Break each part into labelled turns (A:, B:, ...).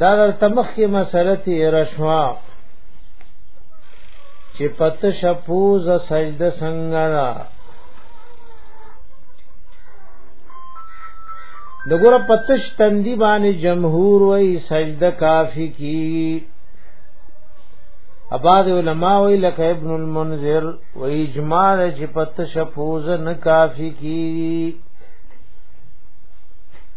A: دا در تمخ کی مسله تیر شوا چې پت شپوز سجده څنګه را دګور پتش تندی باندې جمهور وای سجده کافی کی اباد علماء وی لکه ابن المنذر و اجماع چې پت شفوز نه کافی کی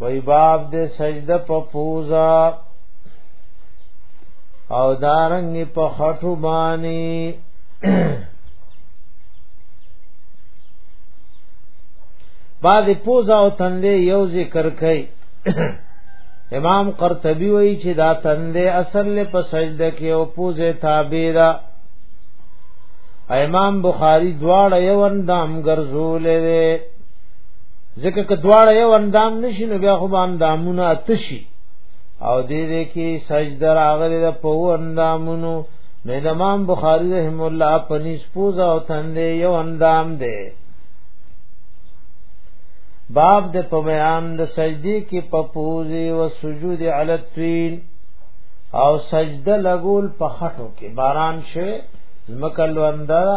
A: وای باب د سجده په پوزا او دارنګ په خټو باندې بعد پوزا او تندې یو ذکر کړي امام قرطبي وایي چې دا تندې اصل له په سجده کې او پوزه تابع ده امام بخاری دواړه یو اندام ګرځولې ځکه که دواړه یو اندام نشي نو بیا خو به اندامونه اتشي او دې دې کې سجده راغلي د په اندامونو نو امام بخاری رحم الله پنځ پوزا او تندې یو اندام دی باب د په بیان د سجدي کې په پوزي او سجود علی التویل او سجده لګول په خټو کې باران شوه زمکل وندره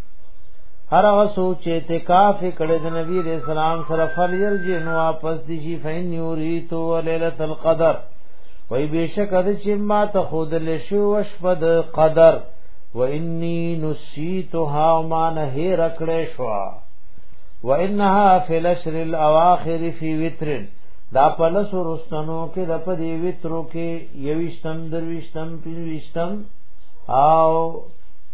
A: هر هغه سوچ چې اعتکاف کړي د نبی رسول الله سره فلیل جن واپس دي شي فین یوری تو ليله القدر وای بشک د چې ما ته خود له شو وشپد قدر و انی نسیتها ما نه هیر کړې شو و انها فی الاشر الاواخر فی وتر دا پلس ورستنو کې د پدی وترو کې یوشتم دروشتم پنځشتم او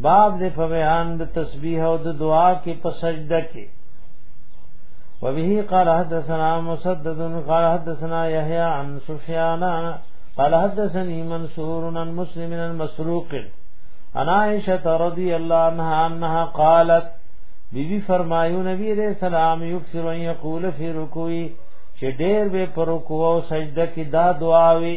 A: باب دې په بیان د تسبیح او د دعا کې په سجده کې وبه قال حدثنا مسدد قال حدثنا يحيى عن سفيان قال حدثني منصور عن مسلم عن مسروق عن عائشه رضي الله عنها انها قالت بی بی فرمایو نبی علیہ السلام یکثر ان یقول فی رکوعی چې ډېر به پر رکوع او سجده کې دا دعا وی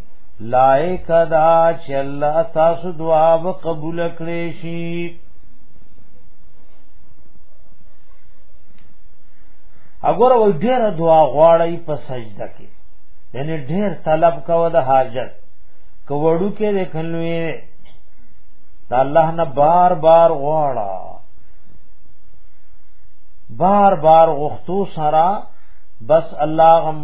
A: لایک دا چې الله تاسو دعا وقبول کړئ شي اګوره وای ډیره دعا غواړی په سجده کې یعنی ډیر طلب کوو د حاجت کوړو کې وکړلوې دا الله نه بار بار غواړه بار بار غختو سرا بس الله غم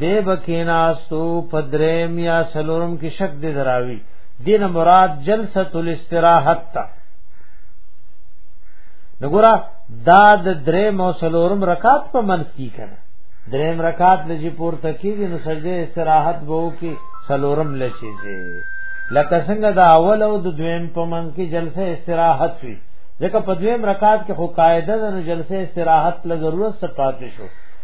A: دی بکیناستو پدریم یا سلورم کې شک دی دراوی دین مراد جلسه الاستراحت تا نګورا دا د دریم او سلورم رکعات په منځ کې کړه دریم رکعات لږی پورته کیږي نو سجده استراحت به وکي سلورم لشي زی لکه څنګه دا اول او د دویم په منځ کې جلسه استراحت وی ځکه په دویم رکعات کې خو قاعده د جلسه استراحت له ضرورت څخه پاتې شو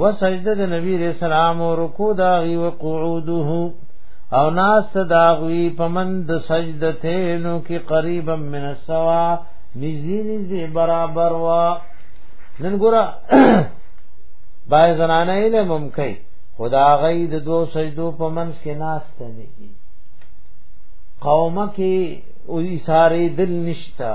A: و سجده د نبی رسول الله او رکوع دا غي او قعوده او ناس داغوی پمند سجدتینو کی قریبا من السوا نزی نزی برابر وا نن ګورا بای زنانه علم هم کوي خدا غي د دو سجدو په منځ کې ناس ته نه کی قومه کې او اشاره دل نشتا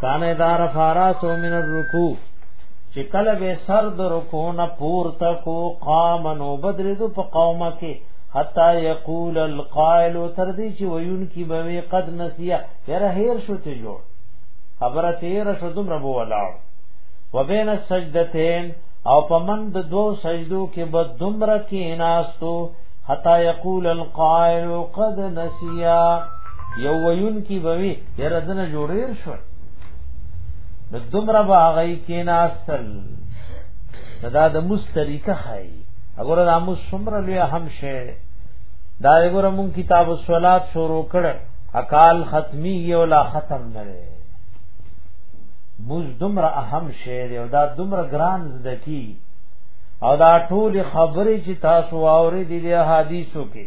A: کان ادار فاراسو من الرکوع چې کله به سر د رکوع نه پورته کو قام نو بدرزو په قومه کې حتا یقول القائل تر دې چې ویون کی به قد نسیا یره هیر شو ته جوړ خبره تیر شو دوم رب ولا وبین السجدتین او پمن د دو سجدو کې به دومره کې ناستو حتا یقول القائل قد نسیا یو ویونکی به وي یاره دنه جوړ ډېر شول نو دومره به هغه کې ناستل دا د مس طریقه خای اگر دا مس څومره لوی هم شي دا وګوره مون کتاب الصلات شروع کړ اکال ختمی یو لا ختم نه لري مز دومره اهم شی دی او دا دومره ګران زدکی او دا ټول خبرې چې تاسو اورې دي د حدیثو کې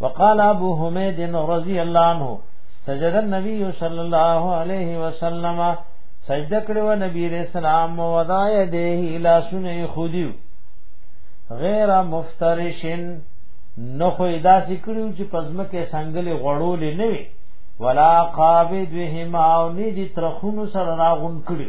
A: وقال ابو حمید رضی الله عنه سجد النبی صلی الله علیه وسلم سجده کړو نبی رسول الله وضع یده لا سنه خودیو غیر مفترشن نو خو ادا سکړو چې پزما کې سنگلې غړولې نه وي ولا قابض وهما او نه دي ترخونو سره راغون کړو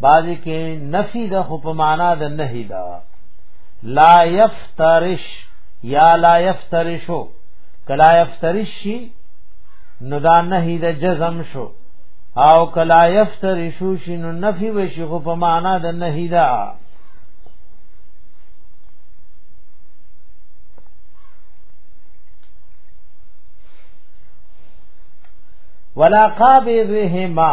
A: بعضی کې نفی د خو په معنا د نهی دا لا یفترش یا لا یفترشو کلا یفترش شي نو دا نهی د جزم شو او کلا یفترشو شي نو نفی وشي خو په معنا د نهی دا ولا قابضهما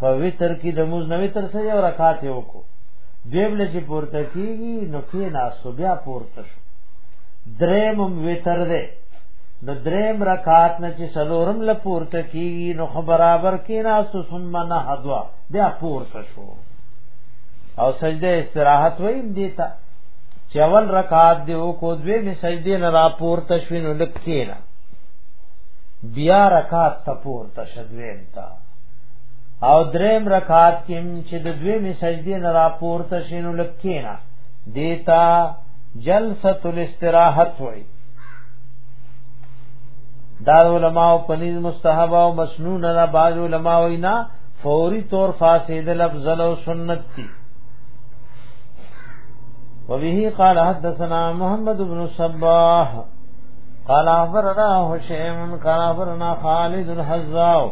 A: په وتر کې د موز نوې تر سره یو رکعت یو کو دیم لږ پورته کیږي نو کې ناس بیا پورته شو دریم وتر ده نو دریم رکعت نه چې سلورم ل پورته کیږي نو خو برابر کې ناس ثم نه حدوا بیا پورته شو او سجده استراحت وایي دې ته چول رکعت دی او کو دوی می سجدی نه را پورته شوینو لکینا بیا رکعت ته پورته شدوی تا او دریم رکعات کې چې د دوی می سجدي نه راپور ته شینو لکینا دیتا جلسۃ الاستراحت وای دا علماء پنیز مستحب او مسنون نه بعض علماء وینا فوری طور فاسد لفظ او سنت دي وبه قال حدثنا محمد بن صباح قال اخبرنا هشام قال اخبرنا خالد الحزاو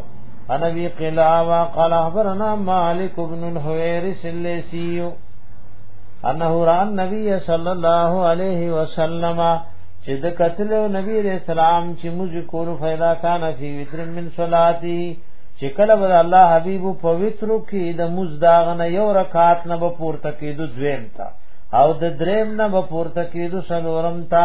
A: عن ابي قلابه قال اخبرنا مالك بن الحويرث الليثي انه را النبي صلى الله عليه وسلم چې د قتل نبی رسول الله چې موږ کول فیدا کان فی وتر من صلاتی چې کله به الله حبیب په وترو کې د مزداغنه یو رکعات نه به پورته کېدو دویم تا او د دریم نه به پورته کېدو سلورم تا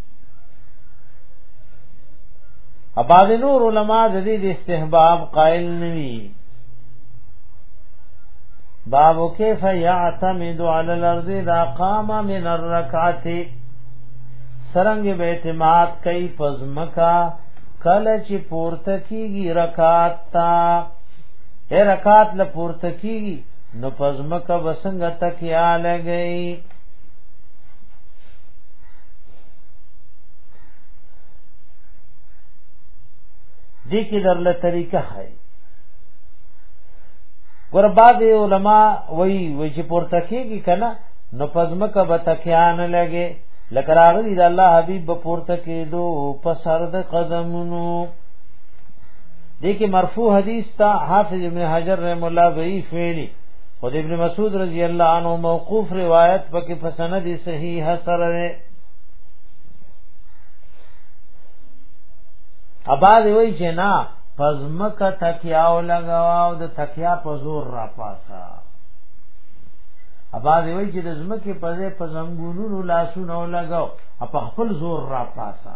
A: اباز نور علما د دې استحباب قائل نوي باب کیف یعتمد علی الارض اذا قام من الرکعات سرنګ به اعتماد کوي پزمکا کله چې پورته کیږي رکعات تا اے رکعات له پورته کیږي نو پزمکا وسنګ تکیا لګئی دې کې درله طریقه هاي ګور بعض علما وایي وایي چې پورته کېږي کنه نو پزما کا بتکیان لګي لکه راغلی د الله حبیب په پورته کېدو په سر د قدمونو دې کې مرفوع حدیث تا حافظ ابن حجر رحم الله ضعیف ویلي خود ابن مسعود رضی الله عنه موقوف روایت پکې په سند صحیح سره ده اباز وی چې نه پزمکه تکیا او لگاوا او د تکیا په زور را پاسا اباز وی چې د زمکه په ځای په زنګونونو لاسونه لگاو په خپل زور را پاسا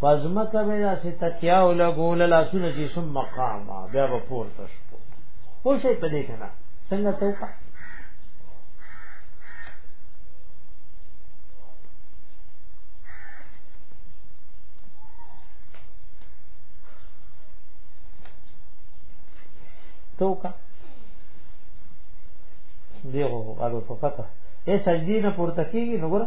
A: پزمکه به داسې تکیا او لګول لاسونه چې سم مقام بیا به پورته شو خو شي په دې کنه څنګه ته وکړه ته وکړه دیغه هغه په پته اے سجدی نه پورته کیږي نو ګره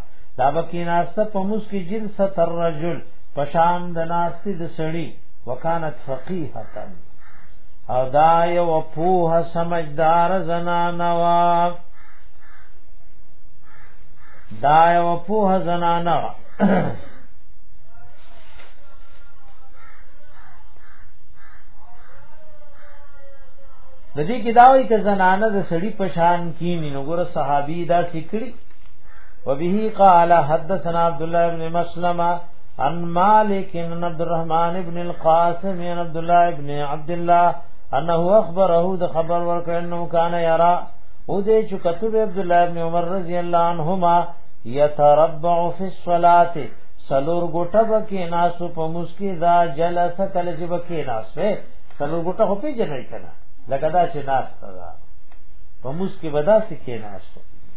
A: دا بکی ناسته په موس کې جنس تر رجل پشان د ناستی د سړی وکانت فقیحه او دا یو پوه سمجدار زنانه وا دا یو پوه زنانه وا د دې کې دا وایي چې زنانه د سړی پشان کینی نو ګوره صحابي دا سکړي وبه قال حدثنا عبد الله بن مسلمه عن مالك بن عبد الرحمن بن القاسم بن عبد الله بن عبد الله انه اخبره د خبر ورکړ انه کان یرا او دې چې کتب عبد الله بن عمر رضی الله عنهما یتربع فی الصلاه سلور ګټه بکې ناسو په مسکی دا جلس کله چې بکې ناسه سلور ګټه خو پیژنې کړه لکه دا چې ناس تا په مسکی بدا سکې ناسو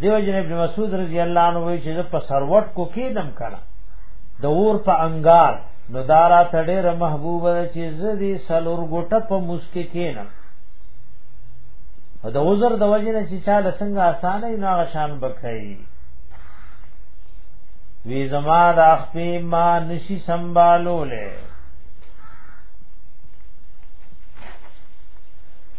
A: دیو جن ابن مسعود رضی الله عنه وی چې په سروټ کو کې دم کړه د اور په انګار نو دارا تډېر محبوب چې زدي سلور ګټه په مسکه کېنه د عذر د وجه نه چې چاله څنګه اسانه نه غشان بکړي وی زما د اخپې ما نشي سنبالولې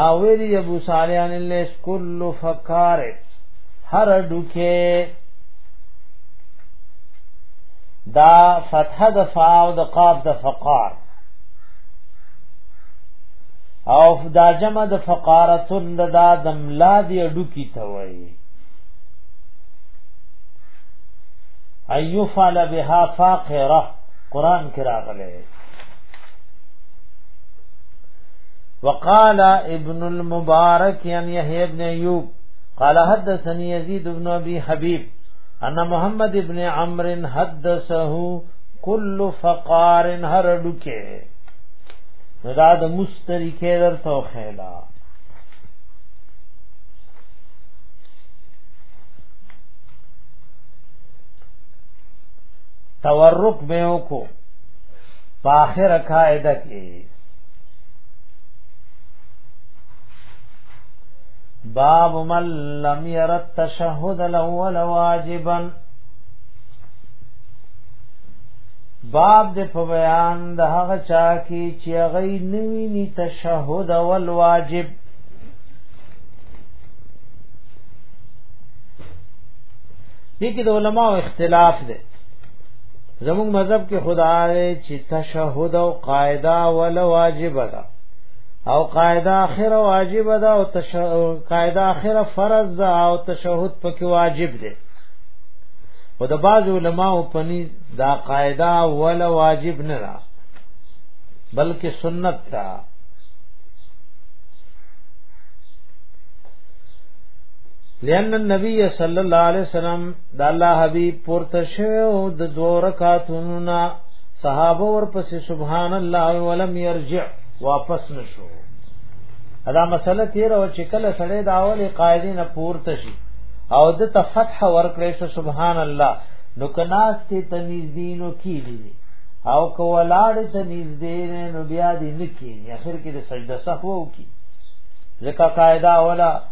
A: او ویلی ابو صالح ان لیس کل فکار هر ډوکه دا فتح د فا او د قاف د فقار او دا جمع د فقارتن د دا د ملا دی اډو کی ته وای ایو فعل بها فاقره قران کې راغله وقال ابن المبارك عن يحيى بن ايوب قال حدثني يزيد بن ابي حبيب ان محمد ابن عمرو حدثه كل فقار هر دکه دا د مستری کې در توخیلا تورک به وکړو په اخر قاعده کې باب من لم ير التشهد الاول واجبا باب د په بیان د هغه چا کی چې هغه نوی نی تشهد اول واجب دي کې د علماو اختلاف دی زموږ مذهب کې خدای چې تشهود او قاعده ول واجب ده او قاعده اخره واجب ده او تشهود قاعده اخره فرض ده او تشهود پکې واجب ده او د باز علماو پني دا قاعده ول واجب نه را بلکې سنت ده لأن النبي صلى الله عليه وسلم د الله حبیب پورته شوه او د دوه رکعاتونو نه صحابه ورپسې سبحان الله ولم يرجع واپس نشو ادا مسله تیر او چې کله سړی دا اول قاعده نه پورته شي او د تفتح ورکړې شو سبحان الله نو کناس ته تنیز دینو کی دی او کولاړ ته نږدې نو بیا دې نکې اخر کې د سجده سهو کی ځکه قاعده اوله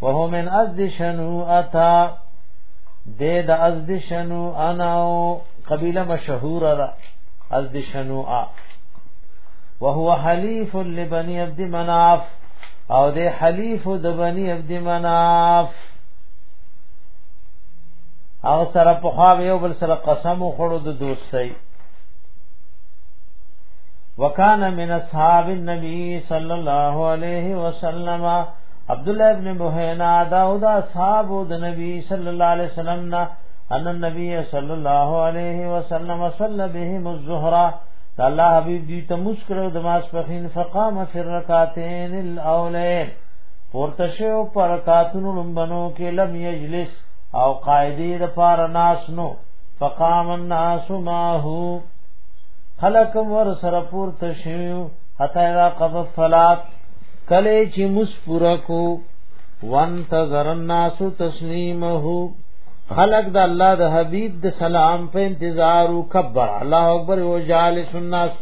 A: وهو من ازد شنو اتا د د ازد شنو انا او قبيله مشهوره ده ازد شنو ا وهو حليف لبني عبد مناف او د حليف د بني عبد مناف او سره په خوا یو بل سره قسم وخړو د دوستۍ وکانا من اصحاب النبي صلی الله علیه وسلم عبد الله ابن بوهینا دا او دا اصحاب د نبی صلی الله علیه وسلم نا ان النبي صلی الله علیه وسلم صلی بهم الظهر دا الله حبیب دی ته مسکرو د ماس پخین فقام فی الرکعتین الاولین پورتشو پر رکعتونو لمبنو کې لم یجلس او قاعده د پار ناس نو فقام الناس ماهو خلق ور سره پور تشیو حتا اذا قض الصلات کله چې مس پورا کو وانتظر الناس تسلیمه خلق د الله د حبیب د سلام په انتظار او کبر الله اکبر او جالس الناس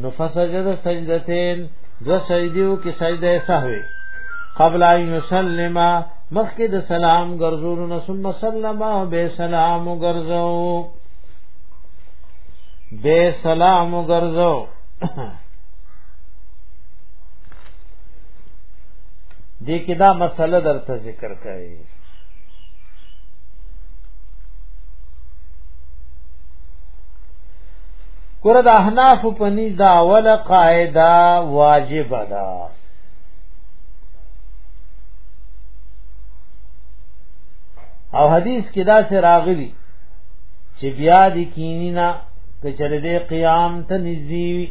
A: نو فسجد سجدتين دو سجدیو کې سجده سهوي قبل ان يسلم مخکې د سلام ګرځولو نو ثم سلم به سلام ګرځو بے سلام گرزو دی کې دا مسله درته ذکر کړي کور د احناف په نيز دا اول قاعده واجب ده او حدیث کې دا سره راغلی چې بیا د کینی نه کچره دې قیام ته نږدې وي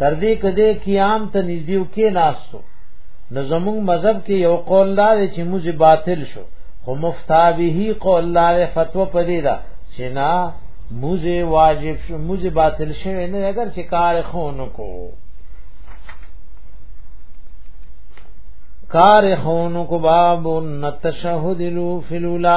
A: تر دې کده قیام ته نږدې او کې ناسو نو زموږ مذهب کې یو قول لار چې موږ باطل شو خو مفتابه قول لار فتوا پدې دا چې نه موږ واجب شو موږ باطل شوی نه اگر چې کار خونو کو کار خونو کو باب التشهد لو فلولا